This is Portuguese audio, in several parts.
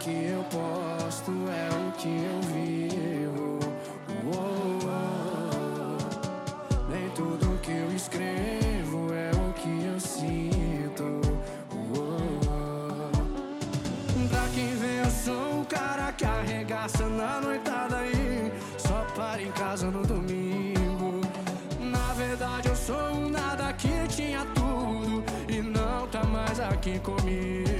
que eu posto é o que eu vivo. Oh, oh. Nem tudo que eu escrevo é o que eu sinto. Oh, oh. Pra quem vê, eu sou o cara que arregaça na noitada aí. Só para em casa no domingo. Na verdade, eu sou um nada que tinha tudo e não tá mais aqui comigo.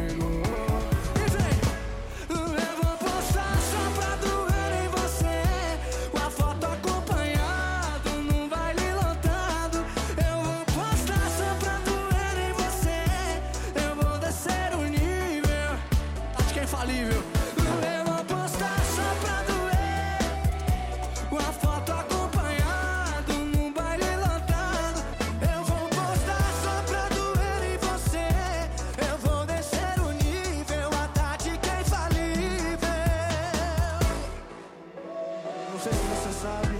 só para em casa no domingo. Na verdade, eu sou um nada que tinha tudo e não tá mais aqui comigo. sabe.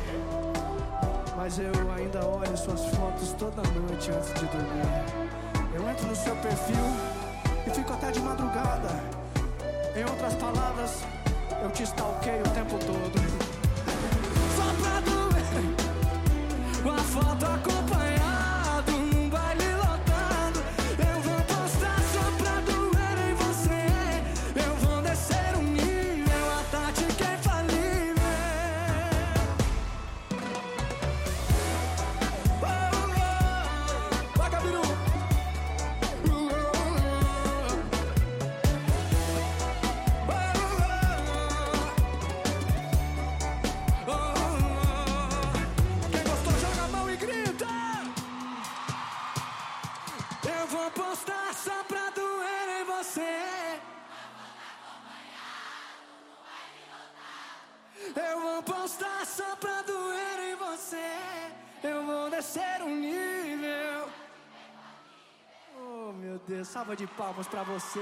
Mas eu ainda olho suas fotos toda noite antes de dormir. Eu entro no seu perfil e fico até de madrugada. Em outras palavras, eu te stalkeio Eu vou postar só pra doer em você. Eu vou descer um nível. Oh, meu Deus, salva de palmas pra você.